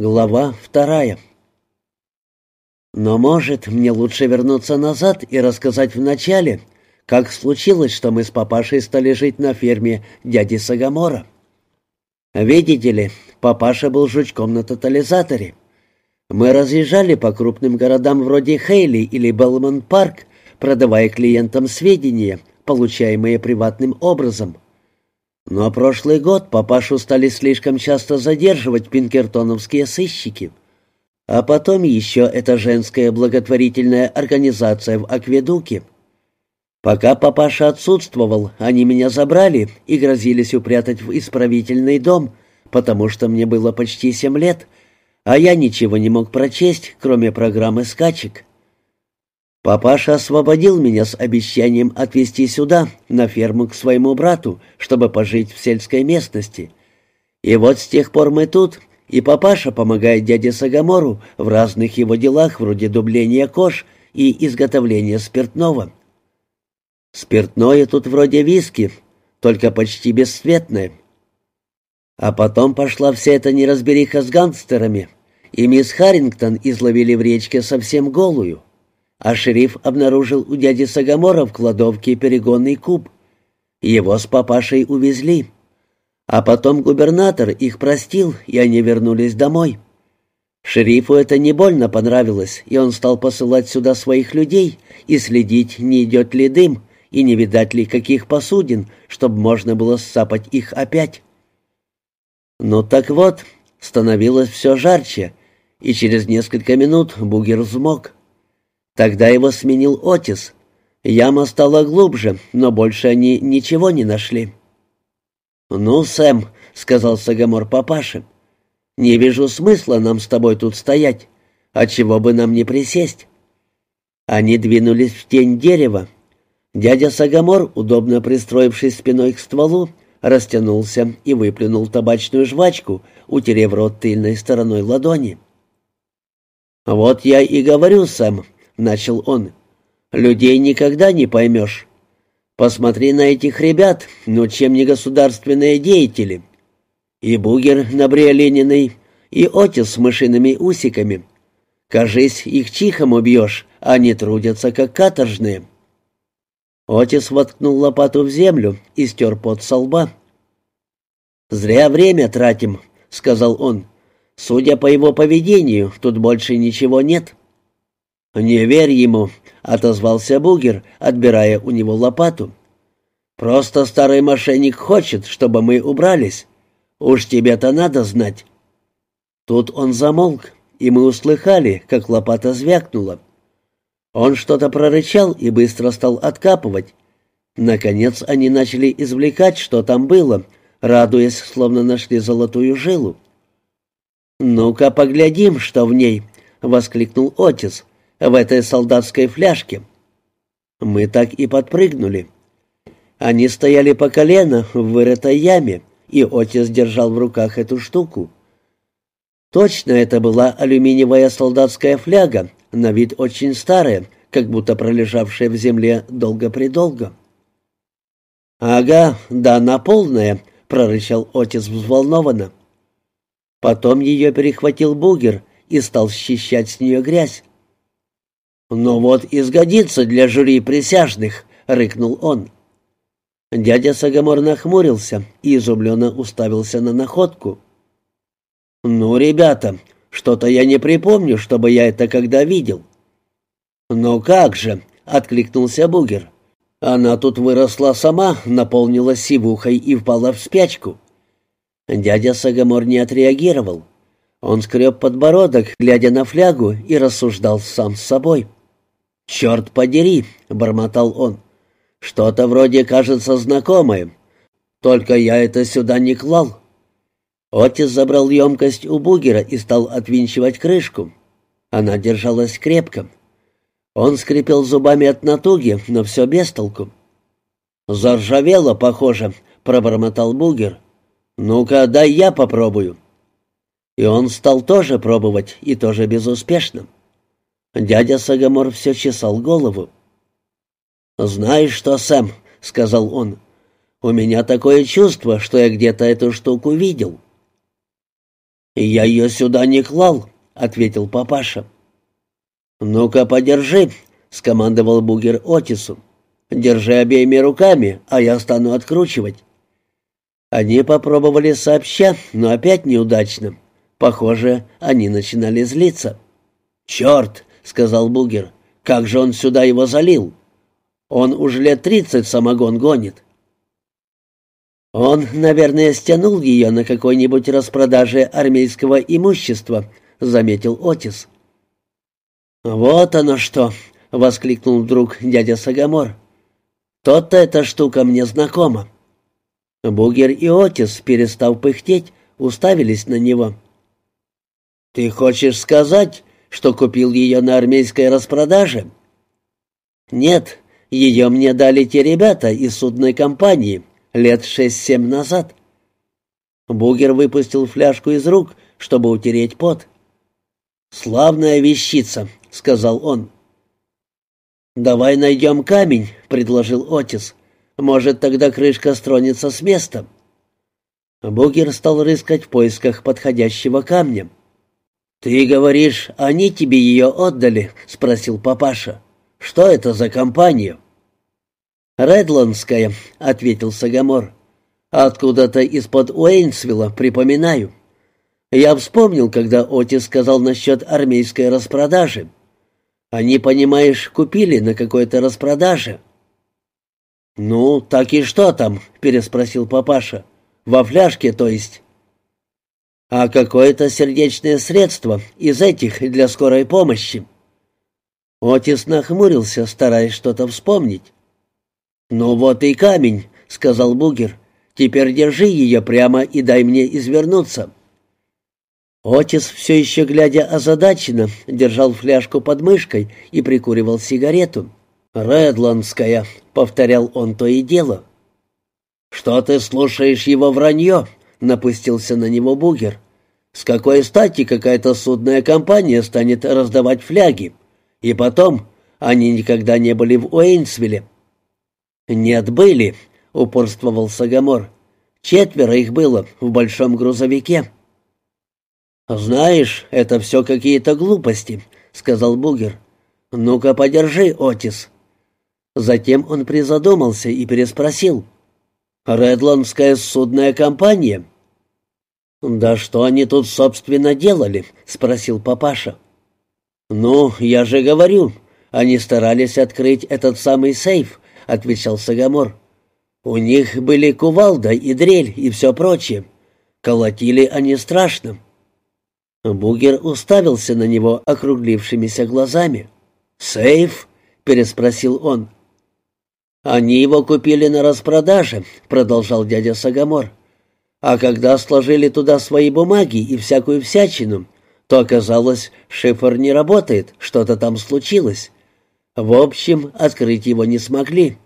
Глава вторая. Но, может, мне лучше вернуться назад и рассказать вначале, как случилось, что мы с папашей стали жить на ферме дяди Сагамора. Видите ли, папаша был жучком на тотализаторе. Мы разъезжали по крупным городам вроде Хейли или Белмон-парк, продавая клиентам сведения, получаемые приватным образом. Но прошлый год папашу стали слишком часто задерживать пинкертоновские сыщики. А потом еще эта женская благотворительная организация в Акведуке. Пока папаша отсутствовал, они меня забрали и грозились упрятать в исправительный дом, потому что мне было почти семь лет, а я ничего не мог прочесть, кроме программы скачек. Папаша освободил меня с обещанием отвезти сюда, на ферму к своему брату, чтобы пожить в сельской местности. И вот с тех пор мы тут, и папаша помогает дяде Сагамору в разных его делах, вроде дубления кож и изготовления спиртного. Спиртное тут вроде виски, только почти бесцветное. А потом пошла вся эта неразбериха с гангстерами, и мисс Харрингтон изловили в речке совсем голую а шериф обнаружил у дяди Сагамора в кладовке перегонный куб. Его с папашей увезли. А потом губернатор их простил, и они вернулись домой. Шерифу это не больно понравилось, и он стал посылать сюда своих людей и следить, не идет ли дым, и не видать ли каких посудин, чтобы можно было сцапать их опять. Ну так вот, становилось все жарче, и через несколько минут бугер взмок. Тогда его сменил Отис. Яма стала глубже, но больше они ничего не нашли. «Ну, Сэм», — сказал Сагамор папаше, — «не вижу смысла нам с тобой тут стоять. Отчего бы нам не присесть?» Они двинулись в тень дерева. Дядя Сагамор, удобно пристроившись спиной к стволу, растянулся и выплюнул табачную жвачку, утерев рот тыльной стороной ладони. «Вот я и говорю, Сэм», начал он. «Людей никогда не поймешь. Посмотри на этих ребят, ну чем не государственные деятели. И Бугер на Бриолининой, и Отис с мышиными усиками. Кажись, их чихом убьешь, они трудятся, как каторжные». Отис воткнул лопату в землю и стер пот со лба. «Зря время тратим», — сказал он. «Судя по его поведению, тут больше ничего нет». «Не верь ему», — отозвался Бугер, отбирая у него лопату. «Просто старый мошенник хочет, чтобы мы убрались. Уж тебе-то надо знать». Тут он замолк, и мы услыхали, как лопата звякнула. Он что-то прорычал и быстро стал откапывать. Наконец они начали извлекать, что там было, радуясь, словно нашли золотую жилу. «Ну-ка поглядим, что в ней», — воскликнул Отис в этой солдатской фляжке. Мы так и подпрыгнули. Они стояли по колено в вырытой яме, и отец держал в руках эту штуку. Точно это была алюминиевая солдатская фляга, на вид очень старая, как будто пролежавшая в земле долго-предолго. «Ага, да она полная», — прорычал отец взволнованно. Потом ее перехватил бугер и стал счищать с нее грязь. «Ну вот и сгодится для жюри присяжных», — рыкнул он. Дядя Сагамор нахмурился и изумленно уставился на находку. «Ну, ребята, что-то я не припомню, чтобы я это когда видел». «Ну как же», — откликнулся Бугер. «Она тут выросла сама, наполнилась сивухой и впала в спячку». Дядя Сагамор не отреагировал. Он скреб подбородок, глядя на флягу, и рассуждал сам с собой. «Черт подери!» — бормотал он. «Что-то вроде кажется знакомым. Только я это сюда не клал». Отец забрал емкость у бугера и стал отвинчивать крышку. Она держалась крепко. Он скрипел зубами от натуги, но все без толку. «Заржавело, похоже», — пробормотал бугер. «Ну-ка, дай я попробую». И он стал тоже пробовать, и тоже безуспешно. Дядя Сагамор все чесал голову. «Знаешь что, Сэм?» — сказал он. «У меня такое чувство, что я где-то эту штуку видел». «Я ее сюда не клал», — ответил папаша. «Ну-ка, подержи», — скомандовал Бугер Отису. «Держи обеими руками, а я стану откручивать». Они попробовали сообща, но опять неудачно. Похоже, они начинали злиться. «Черт!» — сказал Бугер. «Как же он сюда его залил? Он уж лет тридцать самогон гонит». «Он, наверное, стянул ее на какой-нибудь распродаже армейского имущества», — заметил Отис. «Вот оно что!» — воскликнул вдруг дядя Сагамор. «То-то эта штука мне знакома». Бугер и Отис, перестав пыхтеть, уставились на него. «Ты хочешь сказать, что купил ее на армейской распродаже?» «Нет, ее мне дали те ребята из судной компании лет шесть-семь назад». Бугер выпустил фляжку из рук, чтобы утереть пот. «Славная вещица», — сказал он. «Давай найдем камень», — предложил Отис. «Может, тогда крышка стронется с места». Бугер стал рыскать в поисках подходящего камня. «Ты говоришь, они тебе ее отдали?» — спросил папаша. «Что это за компания?» «Редландская», — ответил Сагамор. «Откуда-то из-под Уэйнсвилла, припоминаю. Я вспомнил, когда Отис сказал насчет армейской распродажи. Они, понимаешь, купили на какой-то распродаже». «Ну, так и что там?» — переспросил папаша. «Во фляжке, то есть?» А какое-то сердечное средство из этих для скорой помощи. Отис нахмурился, стараясь что-то вспомнить. «Ну вот и камень», — сказал Бугер. «Теперь держи ее прямо и дай мне извернуться». Отис, все еще глядя озадаченно, держал фляжку под мышкой и прикуривал сигарету. «Редландская», — повторял он то и дело. «Что ты слушаешь его вранье?» Напустился на него Бугер. «С какой стати какая-то судная компания станет раздавать фляги? И потом, они никогда не были в Уэйнсвилле». «Нет, были», — упорствовал Сагамор. «Четверо их было в большом грузовике». «Знаешь, это все какие-то глупости», — сказал Бугер. «Ну-ка, подержи, Отис». Затем он призадумался и переспросил. «Редландская судная компания?» «Да что они тут, собственно, делали?» — спросил папаша. «Ну, я же говорю, они старались открыть этот самый сейф», — отвечал Сагамор. «У них были кувалда и дрель и все прочее. Колотили они страшно». Бугер уставился на него округлившимися глазами. «Сейф?» — переспросил он. «Они его купили на распродаже», — продолжал дядя Сагамор. А когда сложили туда свои бумаги и всякую всячину, то оказалось, шифр не работает, что-то там случилось. В общем, открыть его не смогли.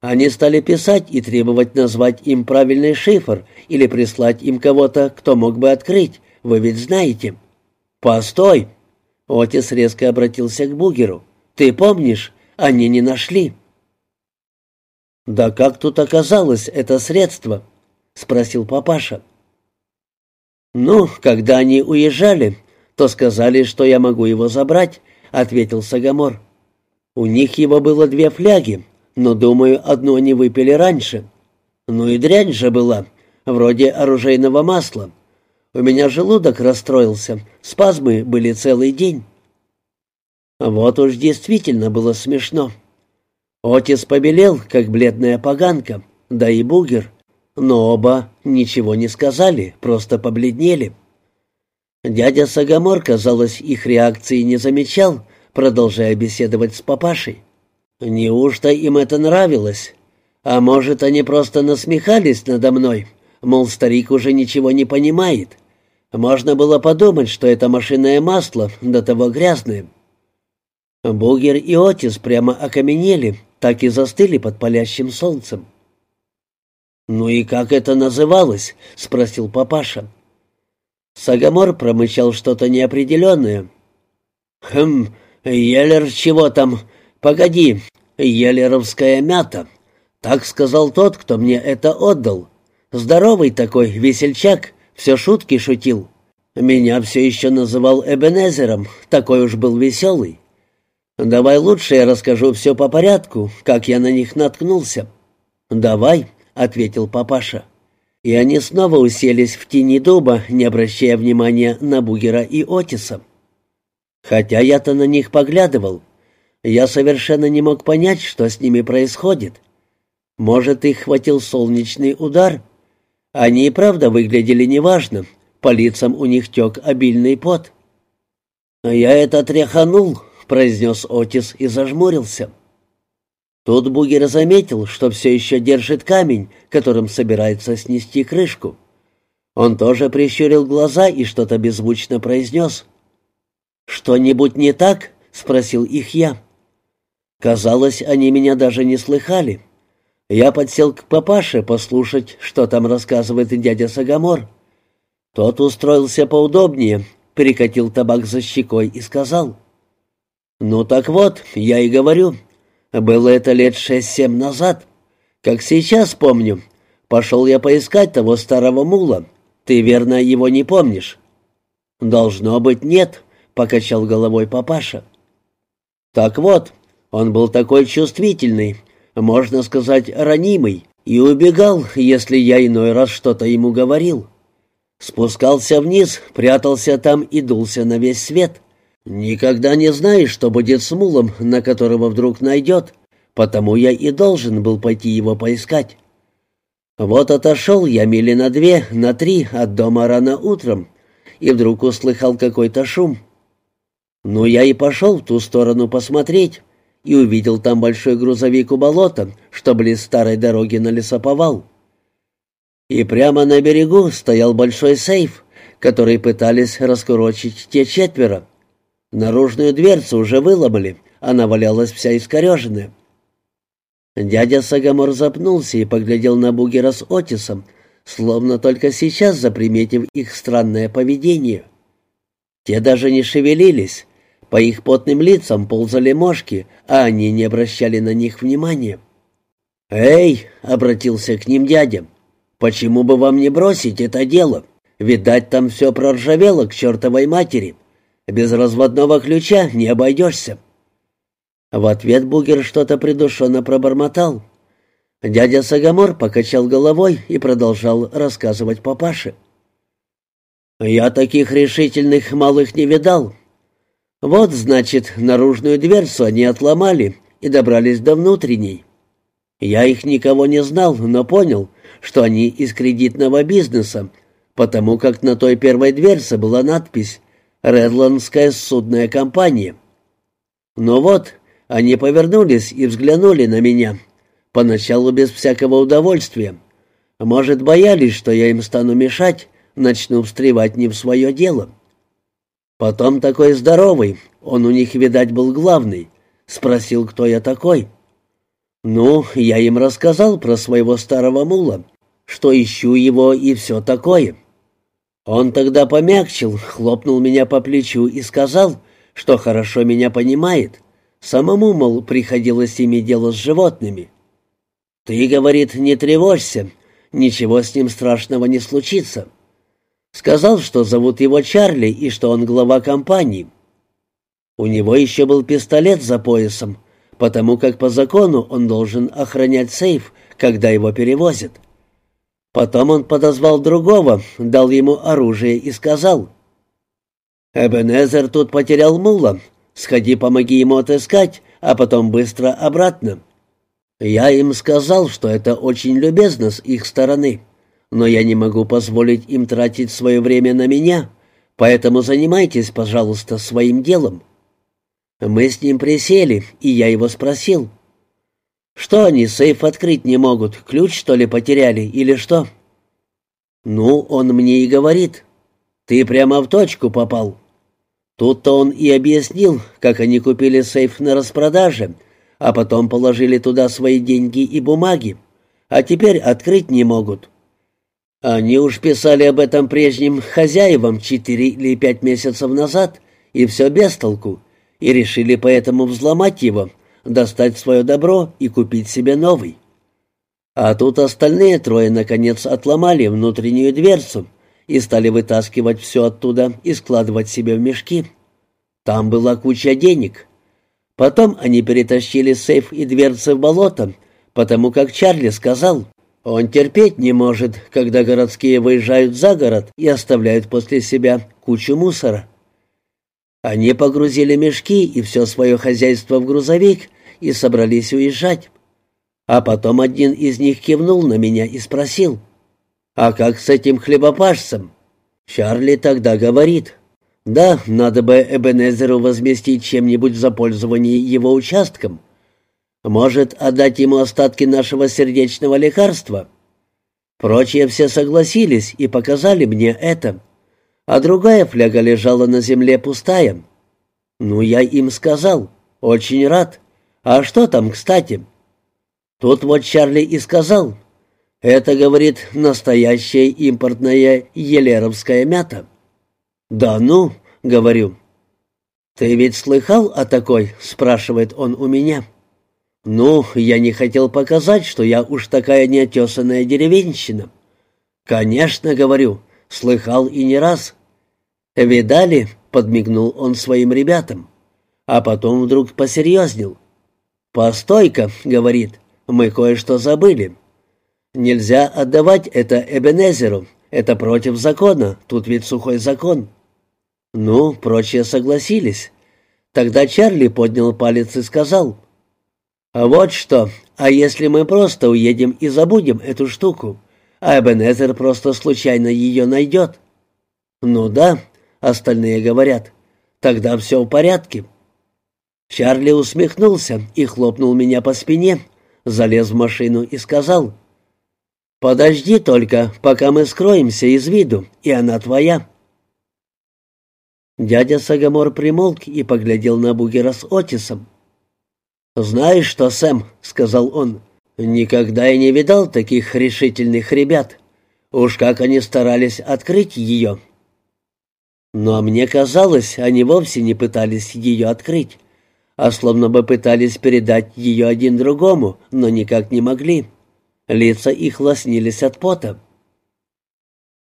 Они стали писать и требовать назвать им правильный шифр или прислать им кого-то, кто мог бы открыть. Вы ведь знаете. «Постой!» Отец резко обратился к Бугеру. «Ты помнишь? Они не нашли». «Да как тут оказалось это средство?» Спросил папаша. «Ну, когда они уезжали, то сказали, что я могу его забрать», — ответил Сагамор. «У них его было две фляги, но, думаю, одну они выпили раньше. Ну и дрянь же была, вроде оружейного масла. У меня желудок расстроился, спазмы были целый день». Вот уж действительно было смешно. Отец побелел, как бледная поганка, да и бугер — но оба ничего не сказали, просто побледнели. Дядя Сагамор, казалось, их реакции не замечал, продолжая беседовать с папашей. Неужто им это нравилось? А может, они просто насмехались надо мной, мол, старик уже ничего не понимает. Можно было подумать, что это машинное масло, до того грязное. Бугер и Отис прямо окаменели, так и застыли под палящим солнцем. «Ну и как это называлось?» — спросил папаша. Сагамор промычал что-то неопределенное. «Хм, Елер чего там? Погоди, Елеровская мята. Так сказал тот, кто мне это отдал. Здоровый такой весельчак, все шутки шутил. Меня все еще называл Эбенезером, такой уж был веселый. Давай лучше я расскажу все по порядку, как я на них наткнулся. Давай, ответил папаша. И они снова уселись в тени дуба, не обращая внимания на Бугера и Отиса. Хотя я-то на них поглядывал, я совершенно не мог понять, что с ними происходит. Может, их хватил солнечный удар? Они и правда выглядели неважно, по лицам у них тек обильный пот. «Я это тряханул», — произнес Отис и зажмурился. Тут Бугер заметил, что все еще держит камень, которым собирается снести крышку. Он тоже прищурил глаза и что-то беззвучно произнес. «Что-нибудь не так?» — спросил их я. Казалось, они меня даже не слыхали. Я подсел к папаше послушать, что там рассказывает дядя Сагамор. Тот устроился поудобнее, перекатил табак за щекой и сказал. «Ну так вот, я и говорю. Было это лет шесть-семь назад. Как сейчас помню. Пошел я поискать того старого мула. Ты, верно, его не помнишь?» «Должно быть, нет», — покачал головой папаша. «Так вот, он был такой чувствительный, можно сказать, ранимый, и убегал, если я иной раз что-то ему говорил. Спускался вниз, прятался там и дулся на весь свет. Никогда не знаешь, что будет с мулом, на которого вдруг найдет, потому я и должен был пойти его поискать. Вот отошел я мили на две, на три от дома рано утром, и вдруг услыхал какой-то шум. Ну, я и пошел в ту сторону посмотреть, и увидел там большой грузовик у болота, что близ старой дороги на лесоповал. И прямо на берегу стоял большой сейф, который пытались раскурочить те четверо. Наружную дверцу уже выломали, она валялась вся искореженная. Дядя Сагамор запнулся и поглядел на Бугера с Отисом, словно только сейчас заприметив их странное поведение. Те даже не шевелились, по их потным лицам ползали мошки, а они не обращали на них внимания. «Эй!» — обратился к ним дядя. «Почему бы вам не бросить это дело? Видать, там все проржавело к чертовой матери. Без разводного ключа не обойдешься». В ответ Бугер что-то придушенно пробормотал. Дядя Сагамор покачал головой и продолжал рассказывать папаше. «Я таких решительных малых не видал. Вот, значит, наружную дверцу они отломали и добрались до внутренней. Я их никого не знал, но понял, что они из кредитного бизнеса, потому как на той первой дверце была надпись «Редландская судная компания». Но вот, они повернулись и взглянули на меня, поначалу без всякого удовольствия. Может, боялись, что я им стану мешать, начну встревать не в свое дело. Потом такой здоровый, он у них, видать, был главный. Спросил, кто я такой. Ну, я им рассказал про своего старого мула, что ищу его и все такое. Он тогда помягчил, хлопнул меня по плечу и сказал, что хорошо меня понимает. Самому, мол, приходилось иметь дело с животными. «Ты, — говорит, — не тревожься, ничего с ним страшного не случится. Сказал, что зовут его Чарли и что он глава компании. У него еще был пистолет за поясом, потому как по закону он должен охранять сейф, когда его перевозят. Потом он подозвал другого, дал ему оружие и сказал, «Эбенезер тут потерял мула, сходи помоги ему отыскать, а потом быстро обратно». Я им сказал, что это очень любезно с их стороны но я не могу позволить им тратить свое время на меня, поэтому занимайтесь, пожалуйста, своим делом». Мы с ним присели, и я его спросил. «Что они, сейф открыть не могут? Ключ, что ли, потеряли или что?» «Ну, он мне и говорит. Ты прямо в точку попал». Тут-то он и объяснил, как они купили сейф на распродаже, а потом положили туда свои деньги и бумаги, а теперь открыть не могут. Они уж писали об этом прежним хозяевам четыре или пять месяцев назад, и все без толку, и решили поэтому взломать его, достать свое добро и купить себе новый. А тут остальные трое, наконец, отломали внутреннюю дверцу и стали вытаскивать все оттуда и складывать себе в мешки. Там была куча денег. Потом они перетащили сейф и дверцы в болото, потому как Чарли сказал, он терпеть не может, когда городские выезжают за город и оставляют после себя кучу мусора. Они погрузили мешки и все свое хозяйство в грузовик и собрались уезжать. А потом один из них кивнул на меня и спросил, «А как с этим хлебопашцем?» Чарли тогда говорит, «Да, надо бы Эбенезеру возместить чем-нибудь за пользование его участком. Может, отдать ему остатки нашего сердечного лекарства?» Прочие все согласились и показали мне это а другая фляга лежала на земле пустая. Ну, я им сказал, очень рад. А что там, кстати? Тут вот Чарли и сказал, это, говорит, настоящая импортная елеровская мята. Да ну, говорю. Ты ведь слыхал о такой, спрашивает он у меня. Ну, я не хотел показать, что я уж такая неотесанная деревенщина. Конечно, говорю, слыхал и не раз. «Видали?» — подмигнул он своим ребятам. А потом вдруг посерьезнел. «Постой-ка», — говорит, — «мы кое-что забыли. Нельзя отдавать это Эбенезеру, это против закона, тут ведь сухой закон». Ну, прочие согласились. Тогда Чарли поднял палец и сказал, «А вот что, а если мы просто уедем и забудем эту штуку, а Эбенезер просто случайно ее найдет?» «Ну да», Остальные говорят, тогда все в порядке. Чарли усмехнулся и хлопнул меня по спине, залез в машину и сказал, «Подожди только, пока мы скроемся из виду, и она твоя». Дядя Сагамор примолк и поглядел на Бугера с Отисом. «Знаешь что, Сэм», — сказал он, — «никогда я не видал таких решительных ребят. Уж как они старались открыть ее». Но мне казалось, они вовсе не пытались ее открыть, а словно бы пытались передать ее один другому, но никак не могли. Лица их лоснились от пота.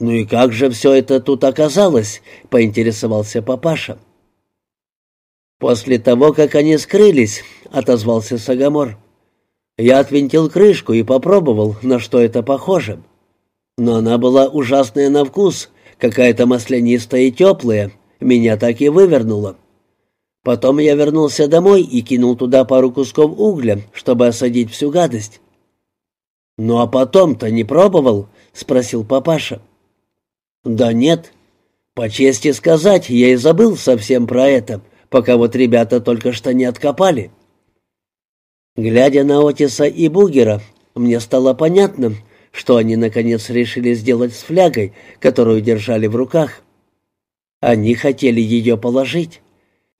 «Ну и как же все это тут оказалось?» — поинтересовался папаша. «После того, как они скрылись», — отозвался Сагамор, — «я отвинтил крышку и попробовал, на что это похоже. Но она была ужасная на вкус, какая-то маслянистая и теплая, меня так и вывернуло. Потом я вернулся домой и кинул туда пару кусков угля, чтобы осадить всю гадость. «Ну а потом-то не пробовал?» — спросил папаша. «Да нет. По чести сказать, я и забыл совсем про это, пока вот ребята только что не откопали». Глядя на Отиса и Бугера, мне стало понятно, что они, наконец, решили сделать с флягой, которую держали в руках. Они хотели ее положить.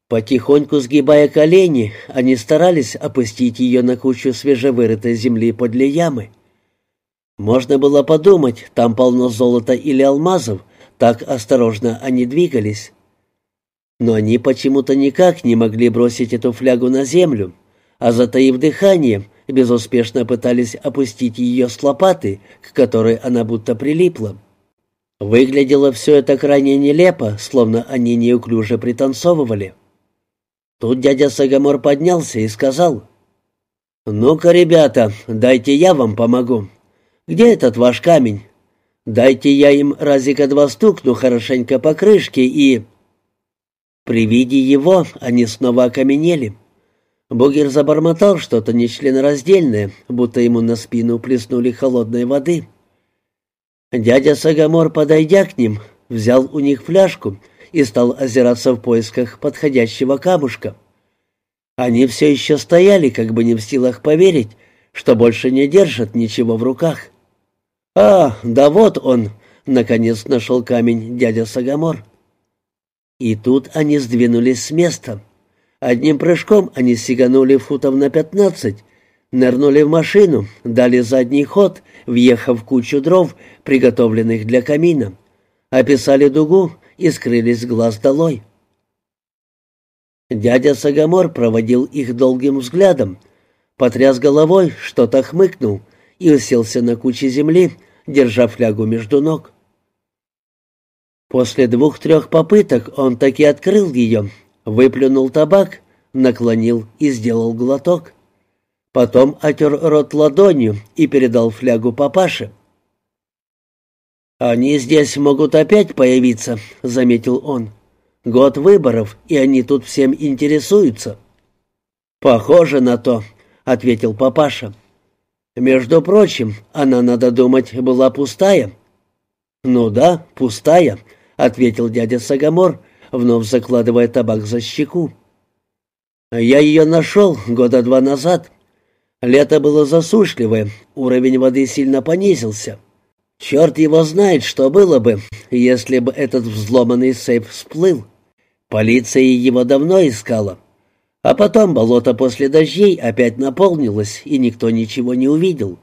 Потихоньку сгибая колени, они старались опустить ее на кучу свежевырытой земли подле ямы. Можно было подумать, там полно золота или алмазов, так осторожно они двигались. Но они почему-то никак не могли бросить эту флягу на землю, а, затаив дыхание, безуспешно пытались опустить ее с лопаты, к которой она будто прилипла. Выглядело все это крайне нелепо, словно они неуклюже пританцовывали. Тут дядя Сагамор поднялся и сказал, «Ну-ка, ребята, дайте я вам помогу. Где этот ваш камень? Дайте я им разика два стукну хорошенько по крышке и...» При виде его они снова окаменели. Бугер забормотал что-то нечленораздельное, будто ему на спину плеснули холодной воды. Дядя Сагамор, подойдя к ним, взял у них фляжку и стал озираться в поисках подходящего камушка. Они все еще стояли, как бы не в силах поверить, что больше не держат ничего в руках. «А, да вот он!» — наконец нашел камень дядя Сагамор. И тут они сдвинулись с места — Одним прыжком они сиганули футов на пятнадцать, нырнули в машину, дали задний ход, въехав в кучу дров, приготовленных для камина, описали дугу и скрылись глаз долой. Дядя Сагамор проводил их долгим взглядом, потряс головой, что-то хмыкнул и уселся на куче земли, держа флягу между ног. После двух-трех попыток он таки открыл ее, выплюнул табак, наклонил и сделал глоток. Потом отер рот ладонью и передал флягу папаше. «Они здесь могут опять появиться», — заметил он. «Год выборов, и они тут всем интересуются». «Похоже на то», — ответил папаша. «Между прочим, она, надо думать, была пустая». «Ну да, пустая», — ответил дядя Сагамор, вновь закладывая табак за щеку. «Я ее нашел года два назад. Лето было засушливое, уровень воды сильно понизился». Черт его знает, что было бы, если бы этот взломанный сейф всплыл. Полиция его давно искала. А потом болото после дождей опять наполнилось, и никто ничего не увидел.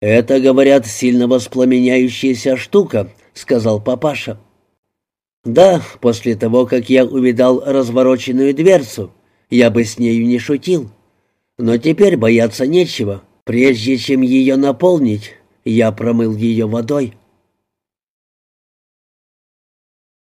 «Это, говорят, сильно воспламеняющаяся штука», — сказал папаша. «Да, после того, как я увидал развороченную дверцу, я бы с нею не шутил. Но теперь бояться нечего. Прежде чем ее наполнить, я промыл ее водой.